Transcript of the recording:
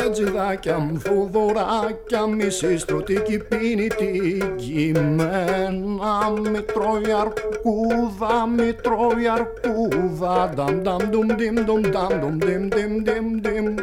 χατζηδάκια μου φουδωράκια μισή στρωτική πίνη την κειμένα. Μη τρώει αρκούδα, μη τρώει αρκούδα. Νταμ νταμ ντουμ ντιμ ντουμ νταμ ντουμ ντιμ ντιμ ντιμ ντιμ.